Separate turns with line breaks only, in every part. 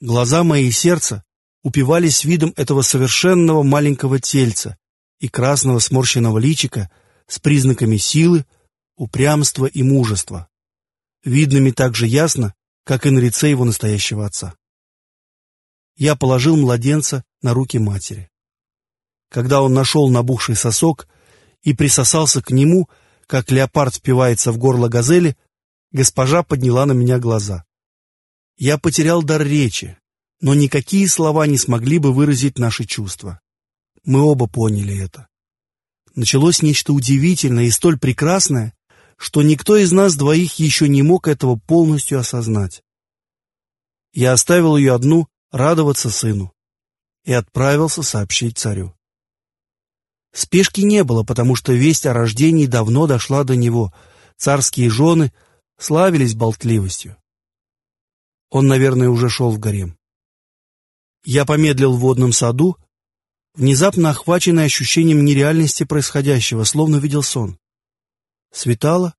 Глаза мои и сердце упивались видом этого совершенного маленького тельца и красного сморщенного личика с признаками силы, упрямства и мужества, видными так же ясно, как и на лице его настоящего отца. Я положил младенца на руки матери. Когда он нашел набухший сосок и присосался к нему, как леопард впивается в горло газели, госпожа подняла на меня глаза. Я потерял дар речи, но никакие слова не смогли бы выразить наши чувства. Мы оба поняли это. Началось нечто удивительное и столь прекрасное, что никто из нас двоих еще не мог этого полностью осознать. Я оставил ее одну радоваться сыну и отправился сообщить царю. Спешки не было, потому что весть о рождении давно дошла до него. Царские жены славились болтливостью. Он, наверное, уже шел в гарем. Я помедлил в водном саду, внезапно охваченный ощущением нереальности происходящего, словно видел сон. Светало,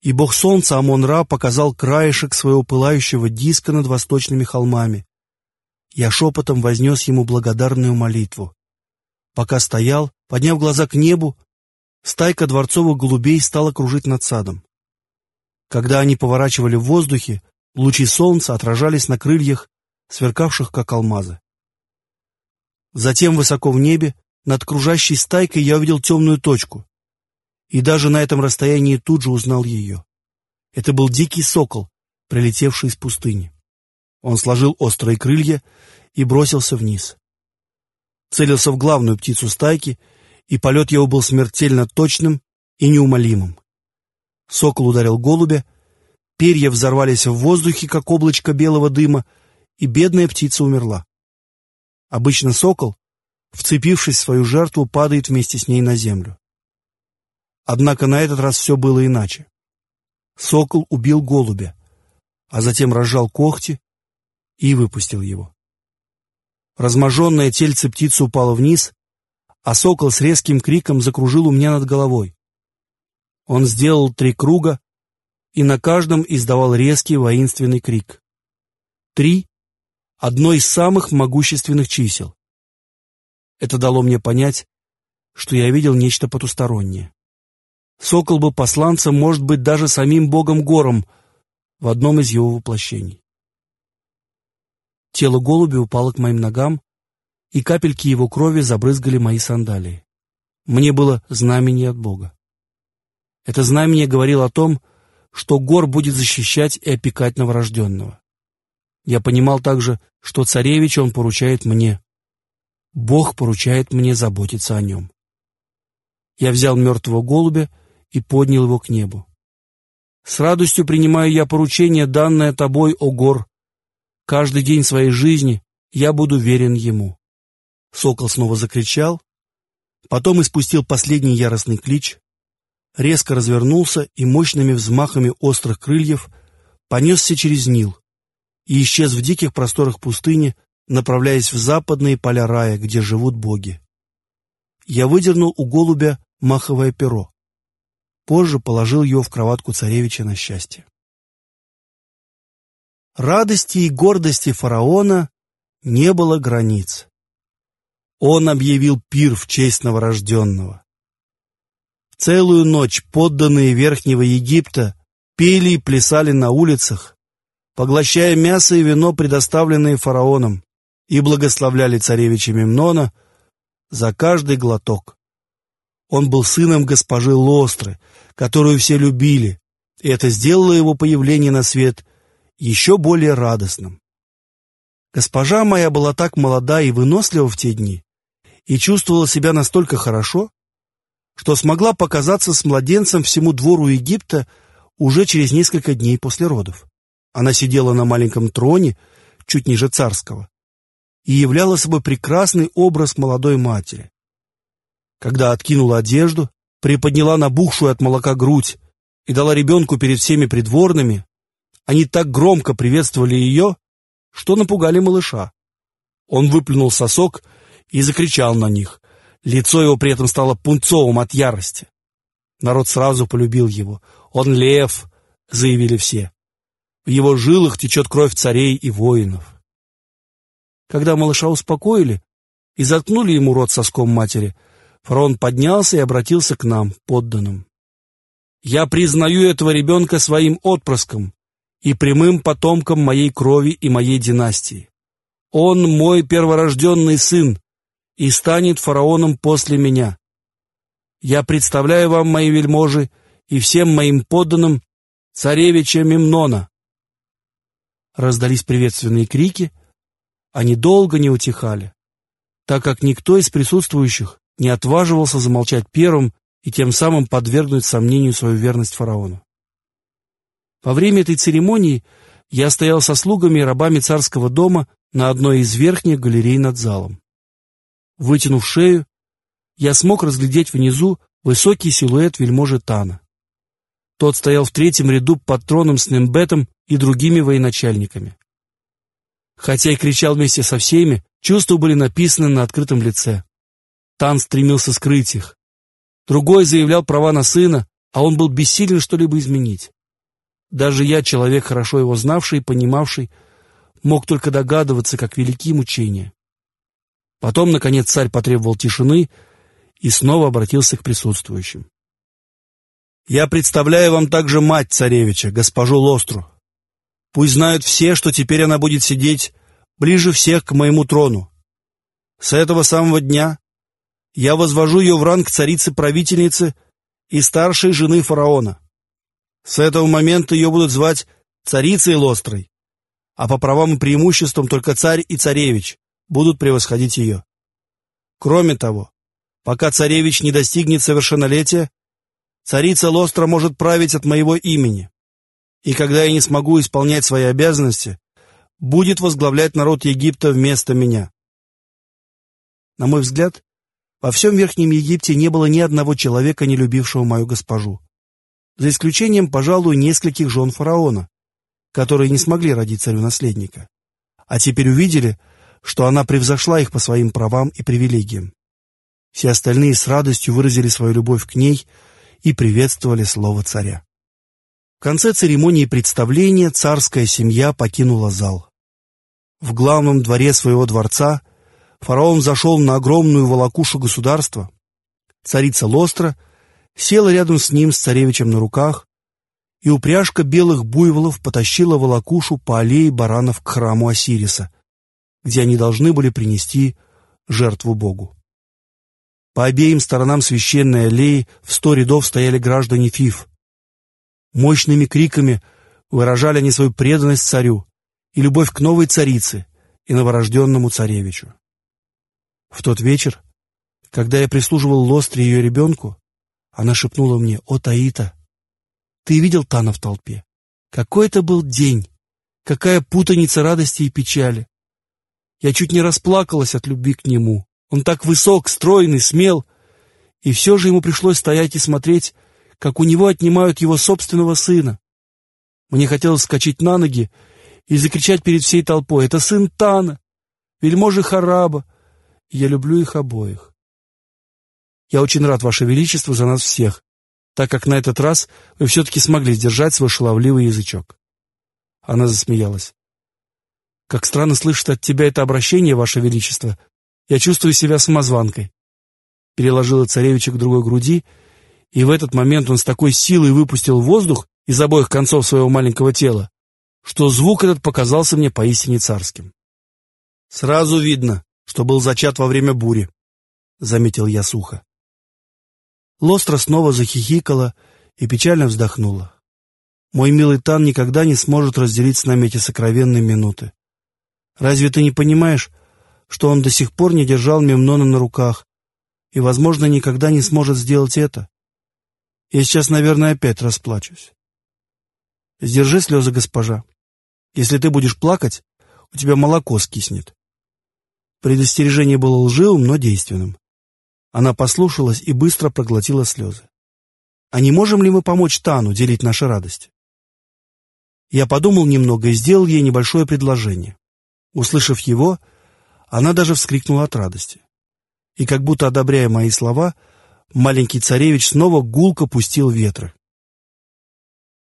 и бог солнца Амон-Ра показал краешек своего пылающего диска над восточными холмами. Я шепотом вознес ему благодарную молитву. Пока стоял, подняв глаза к небу, стайка дворцовых голубей стала кружить над садом. Когда они поворачивали в воздухе, лучи солнца отражались на крыльях, сверкавших как алмазы. Затем высоко в небе, над кружащей стайкой, я увидел темную точку. И даже на этом расстоянии тут же узнал ее. Это был дикий сокол, прилетевший из пустыни. Он сложил острые крылья и бросился вниз. Целился в главную птицу стайки, и полет его был смертельно точным и неумолимым. Сокол ударил голубя, перья взорвались в воздухе, как облачко белого дыма, и бедная птица умерла. Обычно сокол, вцепившись в свою жертву, падает вместе с ней на землю. Однако на этот раз все было иначе. Сокол убил голубя, а затем разжал когти и выпустил его. Разможенное тельце птицы упало вниз, а сокол с резким криком закружил у меня над головой. Он сделал три круга и на каждом издавал резкий воинственный крик. Три одно из самых могущественных чисел. Это дало мне понять, что я видел нечто потустороннее. Сокол был посланцем, может быть, даже самим богом Гором в одном из его воплощений. Тело голубя упало к моим ногам, и капельки его крови забрызгали мои сандалии. Мне было знамение от Бога. Это знамение говорило о том, что Гор будет защищать и опекать новорожденного. Я понимал также, что царевич он поручает мне. Бог поручает мне заботиться о нем. Я взял мертвого голубя и поднял его к небу. С радостью принимаю я поручение, данное тобой, о гор. Каждый день своей жизни я буду верен ему. Сокол снова закричал, потом испустил последний яростный клич, резко развернулся и мощными взмахами острых крыльев понесся через Нил, и исчез в диких просторах пустыни, направляясь в западные поля рая, где живут боги. Я выдернул у голубя маховое перо. Позже положил его в кроватку царевича на счастье. Радости и гордости фараона не было границ. Он объявил пир в честь новорожденного. Целую ночь подданные Верхнего Египта пели и плясали на улицах, поглощая мясо и вино, предоставленные фараоном, и благословляли царевича Мемнона за каждый глоток. Он был сыном госпожи Лостры, которую все любили, и это сделало его появление на свет еще более радостным. Госпожа моя была так молода и вынослива в те дни, и чувствовала себя настолько хорошо, что смогла показаться с младенцем всему двору Египта уже через несколько дней после родов. Она сидела на маленьком троне, чуть ниже царского, и являла собой прекрасный образ молодой матери. Когда откинула одежду, приподняла набухшую от молока грудь и дала ребенку перед всеми придворными, они так громко приветствовали ее, что напугали малыша. Он выплюнул сосок и закричал на них. Лицо его при этом стало пунцовым от ярости. Народ сразу полюбил его. «Он лев», — заявили все. В его жилах течет кровь царей и воинов. Когда малыша успокоили и заткнули ему рот соском матери, фараон поднялся и обратился к нам, подданным. «Я признаю этого ребенка своим отпрыском и прямым потомком моей крови и моей династии. Он мой перворожденный сын и станет фараоном после меня. Я представляю вам, мои вельможи, и всем моим подданным царевича Мемнона». Раздались приветственные крики, они долго не утихали, так как никто из присутствующих не отваживался замолчать первым и тем самым подвергнуть сомнению свою верность фараону. Во время этой церемонии я стоял со слугами и рабами царского дома на одной из верхних галерей над залом. Вытянув шею, я смог разглядеть внизу высокий силуэт вельможи Тана. Тот стоял в третьем ряду под троном с Нембетом и другими военачальниками. Хотя и кричал вместе со всеми, чувства были написаны на открытом лице. Тан стремился скрыть их. Другой заявлял права на сына, а он был бессилен что-либо изменить. Даже я, человек, хорошо его знавший и понимавший, мог только догадываться, как велики мучения. Потом, наконец, царь потребовал тишины и снова обратился к присутствующим. «Я представляю вам также мать царевича, госпожу Лостру. Пусть знают все, что теперь она будет сидеть ближе всех к моему трону. С этого самого дня я возвожу ее в ранг царицы-правительницы и старшей жены фараона. С этого момента ее будут звать царицей Лострой, а по правам и преимуществам только царь и царевич будут превосходить ее. Кроме того, пока царевич не достигнет совершеннолетия, царица Лостра может править от моего имени. И когда я не смогу исполнять свои обязанности, будет возглавлять народ Египта вместо меня. На мой взгляд, во всем Верхнем Египте не было ни одного человека, не любившего мою госпожу. За исключением, пожалуй, нескольких жен фараона, которые не смогли родить царю наследника, а теперь увидели, что она превзошла их по своим правам и привилегиям. Все остальные с радостью выразили свою любовь к ней и приветствовали слово царя. В конце церемонии представления царская семья покинула зал. В главном дворе своего дворца фараон зашел на огромную волокушу государства. Царица Лостра села рядом с ним с царевичем на руках, и упряжка белых буйволов потащила волокушу по аллее баранов к храму Осириса, где они должны были принести жертву Богу. По обеим сторонам священной аллеи в сто рядов стояли граждане Фиф. Мощными криками выражали они свою преданность царю и любовь к новой царице и новорожденному царевичу. В тот вечер, когда я прислуживал Лостре ее ребенку, она шепнула мне, «О, Таита, ты видел Тана в толпе? Какой это был день! Какая путаница радости и печали! Я чуть не расплакалась от любви к нему. Он так высок, стройный, смел, и все же ему пришлось стоять и смотреть, как у него отнимают его собственного сына. Мне хотелось скачать на ноги и закричать перед всей толпой, «Это сын Тана, вельможи Хараба, я люблю их обоих». Я очень рад, Ваше Величество, за нас всех, так как на этот раз вы все-таки смогли сдержать свой шаловливый язычок. Она засмеялась. «Как странно слышать от тебя это обращение, Ваше Величество. Я чувствую себя самозванкой». Переложила царевича к другой груди, и в этот момент он с такой силой выпустил воздух из обоих концов своего маленького тела, что звук этот показался мне поистине царским. «Сразу видно, что был зачат во время бури», — заметил я сухо. Лостра снова захихикала и печально вздохнула. Мой милый Тан никогда не сможет разделить с нами эти сокровенные минуты. Разве ты не понимаешь, что он до сих пор не держал Мемнона на руках и, возможно, никогда не сможет сделать это? Я сейчас, наверное, опять расплачусь. Сдержи слезы, госпожа. Если ты будешь плакать, у тебя молоко скиснет. Предостережение было лживым, но действенным. Она послушалась и быстро проглотила слезы. «А не можем ли мы помочь Тану делить наши радости?» Я подумал немного и сделал ей небольшое предложение. Услышав его, она даже вскрикнула от радости. И как будто одобряя мои слова, маленький царевич снова гулко пустил ветры.